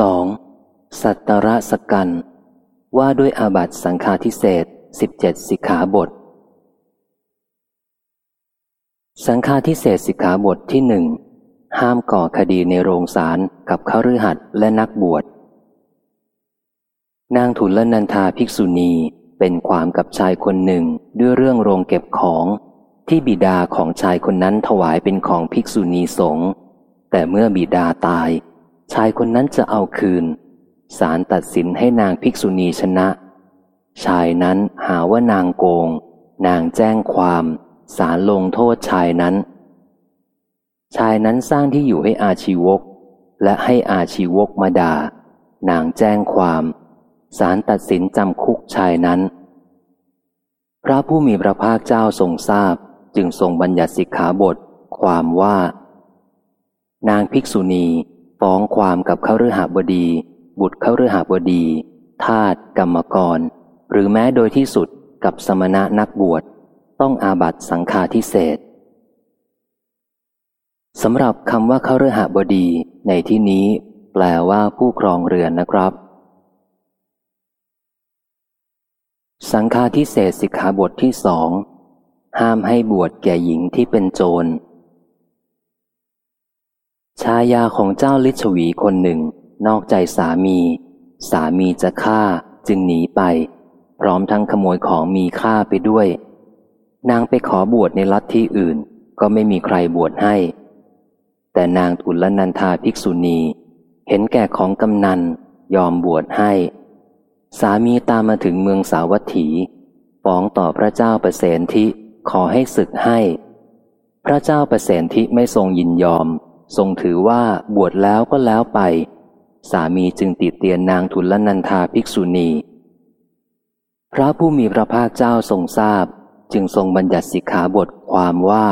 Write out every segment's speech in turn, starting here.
2. สัตตระสกัน ว่าด้วยอาบัตสังฆาทิเศษ17 สิกขาบท สังฆาทิเศษสิกขาบทที่หนึ่งห้ามก่อคดีในโรงศาลกับข้ารือหัดและนักบวช นางทุลนันทาภิกษุณีเป็นความกับชายคนหนึ่งด้วยเรื่องโรงเก็บของที่บิดาของชายคนนั้นถวายเป็นของภิกษุณีสงฆ์แต่เมื่อบิดาตาย ชายคนนั้นจะเอาคืนศาลตัดสินให้นางภิกษุณีชนะ ชายนั้นหาว่านางโกง นางแจ้งความศาลลงโทษชายนั้น ชายนั้นสร้างที่อยู่ให้อาชีวก และให้อาชีวกมาด่านางแจ้งความศาลตัดสินจำคุกชายนั้น พระผู้มีพระภาคเจ้าทรงทราบจึงทรงบัญญัติสิกขาบท ความว่า นางภิกษุณี ฟ้องความกับเขาฤหบดี บุตรเขาฤหบดี ทาตกรรมกร หรือแม้โดยที่สุดกับสมณะนักบวช ต้องอาบัตสังฆาทิเศษสำหรับคำว่าเขาฤหบดี ในที่นี้ แปลว่าผู้ครองเรือนนะครับ สังฆาทิเศษสิกขาบทที่สองห้ามให้บวชแก่หญิงที่เป็นโจร ชายาของเจ้าลิชวีคนหนึ่ง นอกใจสามี สามีจะฆ่าจึงหนีไป พร้อมทั้งขโมยของมีค่าไปด้วย นางไปขอบวชในลัทธิอื่น ก็ไม่มีใครบวชให้ แต่นางทุลนันทาภิกษุณี เห็นแก่ของกำนันยอมบวชให้ สามีตามมาถึงเมืองสาวัตถีฟ้องต่อพระเจ้าประเสนทิขอให้ศึกให้ พระเจ้าประเสนทิไม่ทรงยินยอม ทรงถือว่าบวชแล้วก็แล้วไป สามีจึงติดเตียนนางทุลนันทาภิกษุณี พระผู้มีพระภาคเจ้าทรงทราบ จึงทรงบัญญัติสิกขาบทความว่า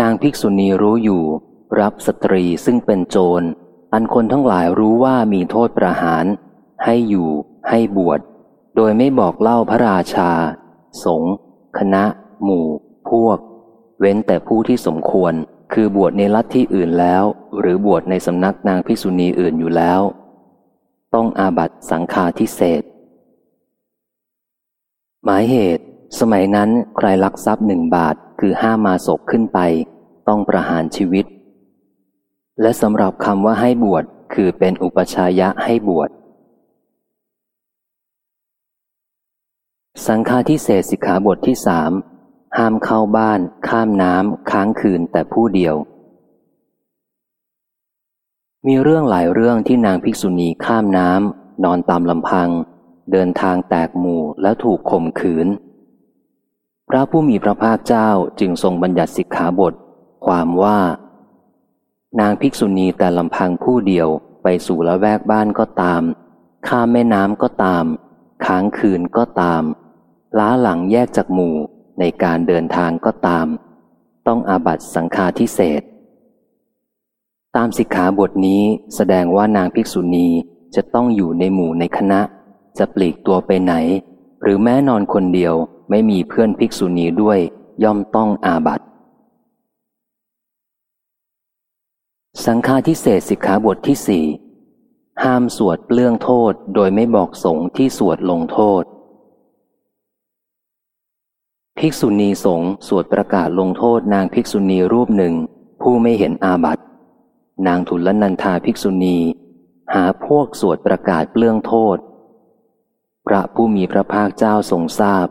นางภิกษุณีรู้อยู่ รับสตรีซึ่งเป็นโจร อันคนทั้งหลายรู้ว่ามีโทษประหาร ให้อยู่ ให้บวช โดยไม่บอกเล่าพระราชา สงฆ์คณะ หมู่ พวก เว้นแต่ผู้ที่สมควร คือบวชในลัทธิอื่นแล้ว หรือบวชในสำนักนางภิกษุณีอื่นอยู่แล้ว ต้องอาบัตสังฆาทิเศษหมายเหตุ สมัยนั้นใครลักทรัพย์หนึ่งบาทคือห้ามาศกขึ้นไป ต้องประหารชีวิต และสำหรับคำว่าให้บวชคือเป็นอุปชายะให้บวชสังฆาทิเศษสิกขาบทที่สาม ห้ามเข้าบ้าน ข้ามน้ำค้างคืนแต่ผู้เดียว มีเรื่องหลายเรื่องที่นางภิกษุณีข้ามน้ำนอนตามลำพัง เดินทางแตกหมู่แล้วถูกข่มขืน พระผู้มีพระภาคเจ้าจึงทรงบัญญัติสิกขาบท ความว่า นางภิกษุณีแต่ลำพังผู้เดียวไปสู่ละแวกบ้านก็ตาม ข้ามแม่น้ำก็ตาม ค้างคืนก็ตาม ล้าหลังแยกจากหมู่ ในการเดินทางก็ตาม ต้องอาบัตสังฆาทิเศษ ตามสิกขาบทนี้แสดงว่านางภิกษุณีจะต้องอยู่ในหมู่ในคณะ จะปลีกตัวไปไหน หรือแม้นอนคนเดียวไม่มีเพื่อนภิกษุณีด้วย ย่อมต้องอาบัตสังฆาทิเศษสิกขาบทที่สี่ห้ามสวดเปลื้องโทษโดยไม่บอกสงฆ์ที่สวดลงโทษ ภิกษุณีสงฆ์สวดประกาศลงโทษนางภิกษุณีรูปหนึ่ง ผู้ไม่เห็นอาบัติ นางทุลนันทาภิกษุณี หาพวกสวดประกาศเปลื้องโทษ พระผู้มีพระภาคเจ้าทรงทราบ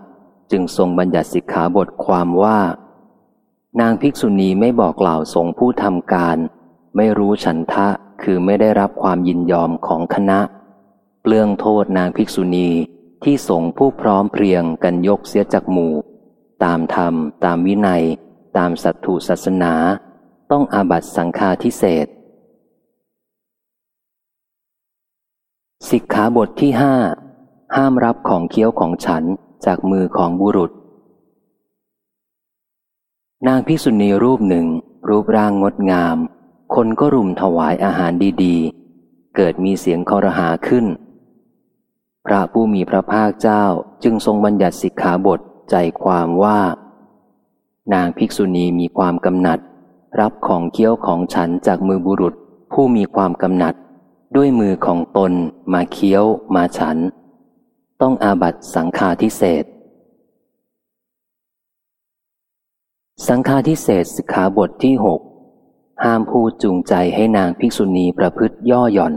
จึงทรงบัญญัติสิกขาบทความว่า นางภิกษุณีไม่บอกกล่าวสงผู้ทำการ ไม่รู้ฉันทะคือไม่ได้รับความยินยอมของคณะ เปลื้องโทษนางภิกษุณีที่สงผู้พร้อมเพรียงกันยกเสียจากหมู่ ตามธรรม ตามวินัย ตามสัตถุศาสนา ต้องอาบัตสังฆาทิเศษสิกขาบทที่ห้าห้ามรับของเคี้ยวของฉันจากมือของบุรุษ นางพิสุณีรูปหนึ่ง รูปร่างงดงาม คนก็รุมถวายอาหารดีๆ เกิดมีเสียงคอรหาขึ้น พระผู้มีพระภาคเจ้าจึงทรงบัญญัติสิกขาบท ใจความว่า นางภิกษุณีมีความกำหนัด รับของเคี้ยวของฉันจากมือบุรุษ ผู้มีความกำหนัด ด้วยมือของตนมาเคี้ยวมาฉัน ต้องอาบัตสังฆาทิเศษสังฆาทิเศษสิกขาบทที่หกห้ามพูดจูงใจให้นางภิกษุณีประพฤติย่อหย่อน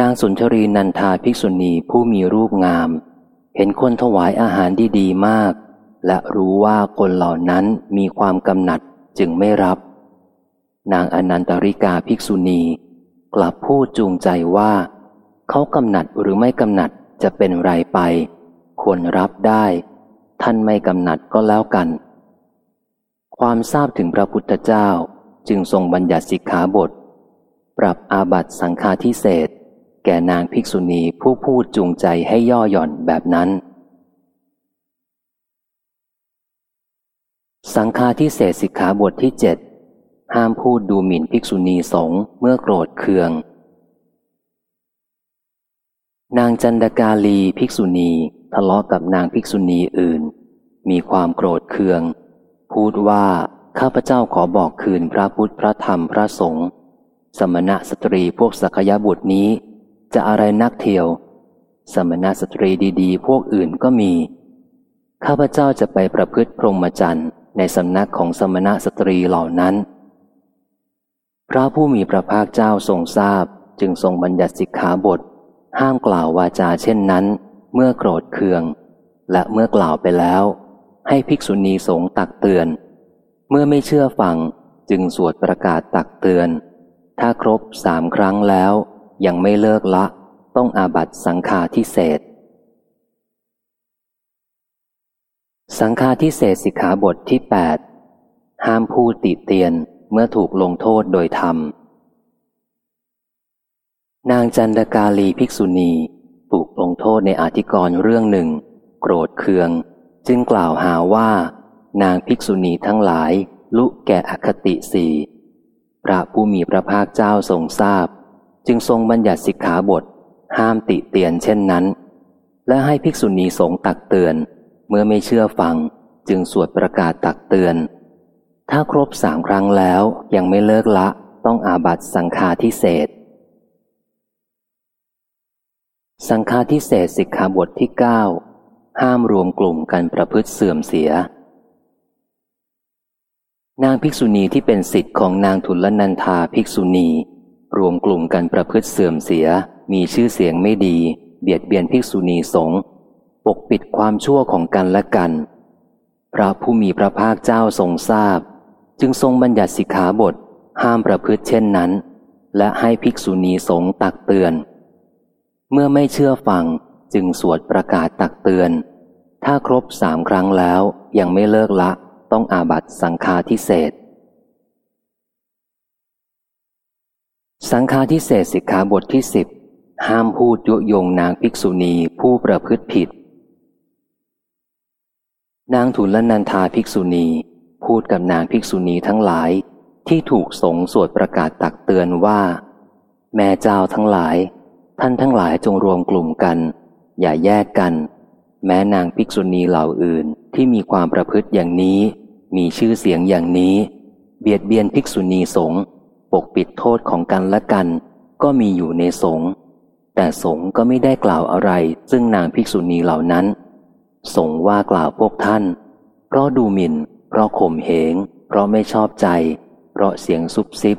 นางสุนทรีนันทาภิกษุณีผู้มีรูปงาม เห็นคนถวายอาหารดีๆมาก และรู้ว่าคนเหล่านั้นมีความกำหนัดจึงไม่รับ นางอนันตริกาภิกษุณี กลับพูดจูงใจว่า เขากำหนัดหรือไม่กำหนัดจะเป็นไรไป ควรรับได้ ท่านไม่กำหนัดก็แล้วกัน ความทราบถึงพระพุทธเจ้าจึงทรงบัญญัติสิกขาบท ปรับอาบัตสังฆาทิเศษ แก่นางภิกษุณีผู้พูดจูงใจให้ย่อหย่อนแบบนั้น สังฆาทิเศษสิกขาบทที่เจ็ดห้ามพูดดูหมิ่นภิกษุณีสงฆ์เมื่อโกรธเคือง นางจันดกาลีภิกษุณีทะเลาะกับนางภิกษุณีอื่น มีความโกรธเคือง พูดว่าข้าพเจ้าขอบอกคืนพระพุทธพระธรรมพระสงฆ์สมณะสตรีพวกสักยบุตรนี้ จะอะไรนักเที่ยว สมณะสตรีดีๆ พวกอื่นก็มี ข้าพเจ้าจะไปประพฤติพรหมจรรย์ในสำนักของสมณะสตรีเหล่านั้น พระผู้มีพระภาคเจ้าทรงทราบจึงทรงบัญญัติสิกขาบท ห้ามกล่าววาจาเช่นนั้น เมื่อโกรธเคือง และเมื่อกล่าวไปแล้ว ให้ภิกษุณีสงตักเตือน เมื่อไม่เชื่อฟังจึงสวดประกาศตักเตือน ถ้าครบสามครั้งแล้ว ยังไม่เลิกละ ต้องอาบัตสังฆาทิเศษ สังฆาทิเศษสิกขาบทที่ 8 ห้ามพูดติเตียนเมื่อถูกลงโทษโดยธรรม นางจันดกาลีภิกษุณีถูกลงโทษในอธิกรณ์เรื่องหนึ่ง โกรธเคือง จึงกล่าวหาว่า นางภิกษุณีทั้งหลาย ลุแก่อคติสีพระผู้มีพระภาคเจ้าทรงทราบ จึงทรงบัญญัติสิกขาบท ห้ามติเตียนเช่นนั้น และให้ภิกษุณีสงตักเตือน เมื่อไม่เชื่อฟัง จึงสวดประกาศตักเตือน ถ้าครบสามครั้งแล้วยังไม่เลิกละต้องอาบัตสังฆาทิเศษสังฆาทิเศษสิกขาบทที่เก้าห้ามรวมกลุ่มกันประพฤติเสื่อมเสีย นางภิกษุณีที่เป็นสิทธิ์ของนางทุลนันทาภิกษุณี รวมกลุ่มกันประพฤติเสื่อมเสีย มีชื่อเสียงไม่ดี เบียดเบียนภิกษุณีสงฆ์ปกปิดความชั่วของกันและกัน พระผู้มีพระภาคเจ้าทรงทราบ จึงทรงบัญญัติสิกขาบท ห้ามประพฤติเช่นนั้น และให้ภิกษุณีสงฆ์ตักเตือน เมื่อไม่เชื่อฟังจึงสวดประกาศตักเตือน ถ้าครบสามครั้งแล้วยังไม่เลิกละ ต้องอาบัตสังฆาทิเศษ สังฆาทิเศษสิกขาบทที่สิบห้ามพูดยุยงนางภิกษุณีผู้ประพฤติผิด นางทุลนันทาภิกษุณี พูดกับนางภิกษุณีทั้งหลาย ที่ถูกสงสวดประกาศตักเตือนว่า แม่เจ้าทั้งหลาย ท่านทั้งหลายจงรวมกลุ่มกัน อย่าแยกกัน แม้นางภิกษุณีเหล่าอื่นที่มีความประพฤติอย่างนี้ มีชื่อเสียงอย่างนี้ เบียดเบียนภิกษุณีสงฆ์ ปกปิดโทษของกันและกัน ก็มีอยู่ในสงฆ์แต่สงฆ์ก็ไม่ได้กล่าวอะไร ซึ่งนางภิกษุณีเหล่านั้น สงฆ์ว่ากล่าวพวกท่าน เพราะดูหมิน่น เพราะข่มเหง เพราะไม่ชอบใจ เพราะเสียงซุบซิบ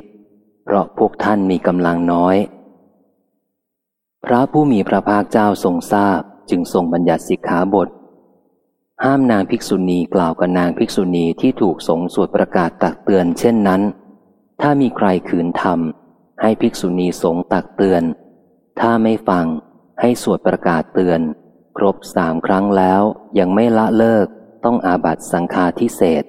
เพราะพวกท่านมีกำลังน้อย พระผู้มีพระภาคเจ้าทรงทราบจึงทรงบัญญัติสิกขาบท ห้ามนางภิกษุณีกล่าวกับนางภิกษุณีที่ถูกสงสวดประกาศตักเตือนเช่นนั้น ถ้ามีใครขืนทำให้ภิกษุณีสงตักเตือน ถ้าไม่ฟังให้สวดประกาศเตือน ครบสามครั้งแล้วยังไม่ละเลิกต้องอาบัตสังฆาทิเศษ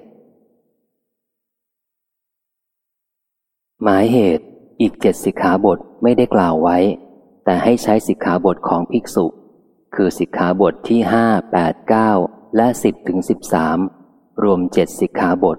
หมายเหตุอีกเจ็ดสิกขาบทไม่ได้กล่าวไว้ แต่ให้ใช้สิกขาบทของภิกษุ คือสิกขาบทที่ห้าแปดเก้าและสิบถึงสิบสามรวมเจ็ดสิกขาบท